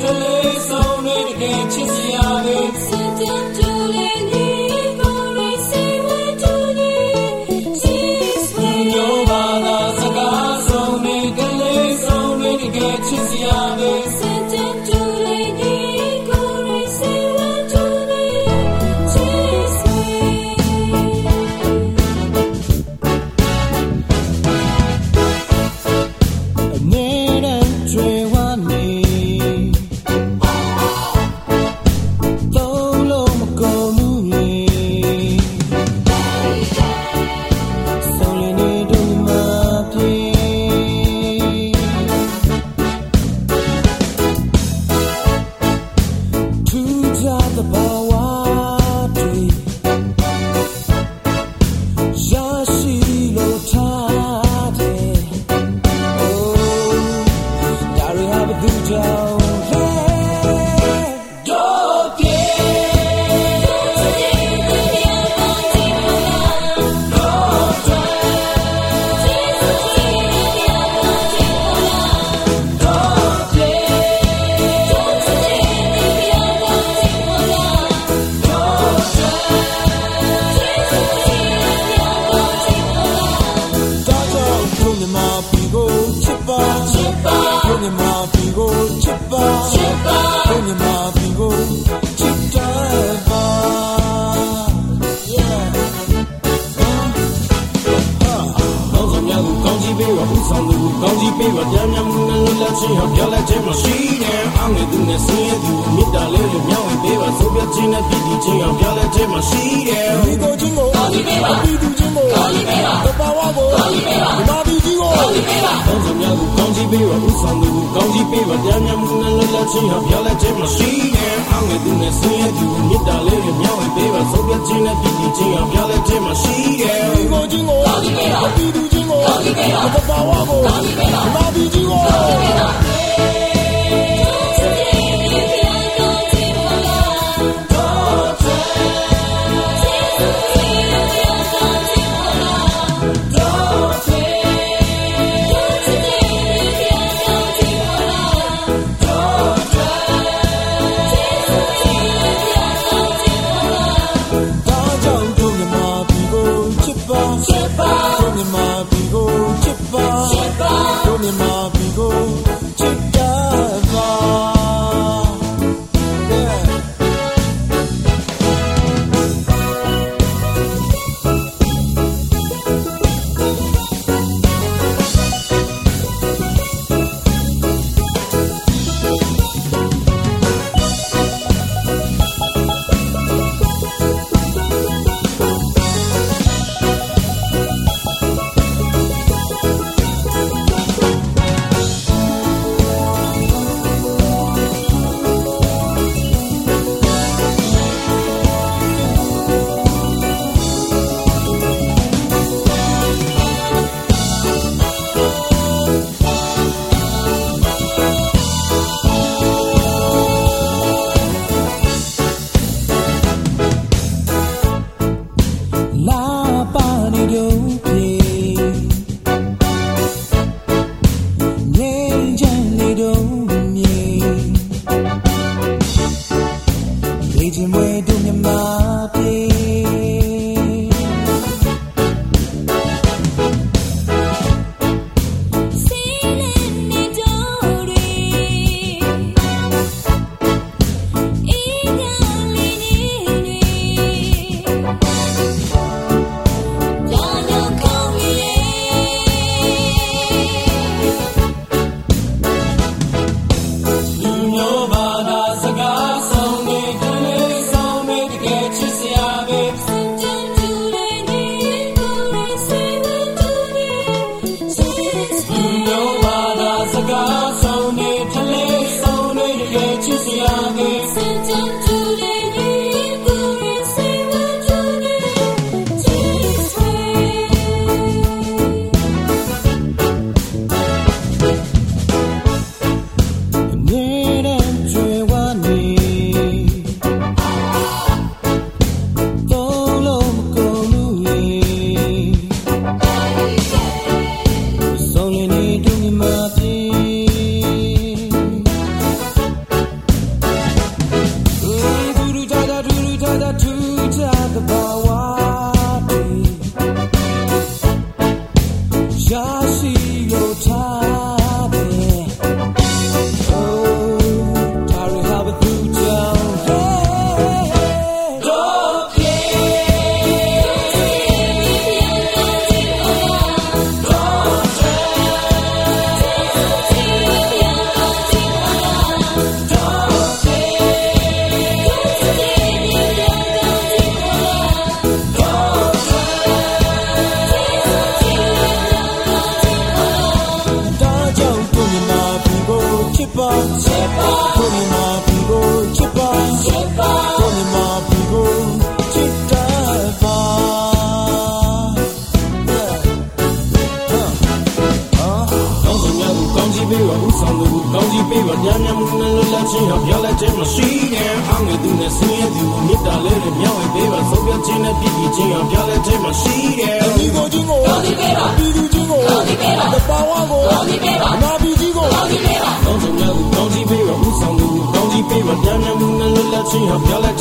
ကလေးဆောင်နေတဲ့ချစ်စရာလေး ခြင်းဟာပြောလိုက်ခြင်းမရှိတယ်အောင်နေသူနဲ့ဆင်းရဲသူကိုမေတ္တာလေးနဲ့မျှဝေပေးပါဆိုပြခြင်းနဲ့ပြည်တည်ခြင်းဟာပြောလိုက်ခြင်းမရှိတယ်ဒီကိုချင်းကိုကောင်းကြီးပေးပါပြည်သူချင်းကိုကောင်းကြီးပေးပါတဘာဝကိုကောင်းကြီးပေးပါဒီမာပြည်ကြီးကိုကောင်းကြီးပေးပါကောင်းဆောင်များကိုကောင်းကြီးပေးပါဦးဆောင်သူကိုကောင်းကြီးပေးပါတရားများမှုနဲ့လွတ်လပ်ခြင်းဟာပြောလိုက်ခြင်းမရှိတယ်အောင်နေသူနဲ့ဆင်းရဲသူကိုမေတ္တာလေးနဲ့မျှဝေပေးပါဆိုပြခြင်းနဲ့ပြည်တည်ခြင်းဟာပြောလိုက်ခြင်းမရှိတယ်ဒီကိုချင်းကိုကောင်းကြီးပေးပါပြည်သူချင်းကိုကောင်းကြီးပေးပါတဘာဝကိုကောင်းကြီးပေးပါဒီမာပြ သာ တယ်အောင်နေသူနဲ့ဆင်းရဲသူကိုမေတ္တာလေးနဲ့မျှဝေပေးပါဆိုပြခြင်းနဲ့ပြည်တည်ခြင်းဟာပြောလိုက်ခြင်းမရှိတယ်ဒီကိုချင်းကိုကောင်းပြီပေးပါပြည်သူချင်းကိုကောင်းပြီပေးပါတဘာဝကိုကောင်းပြီပေးပါမာပြည်ကြီးကိုကောင်းပြီပေးပါကောင်းဆောင်များကိုကောင်းကြီးပေးပါဦးဆောင်သူကိုကောင်းကြီးပေးပါညံ့ညံ့မှုနဲ့လွတ်လပ်ခြင်းဟာပြောလို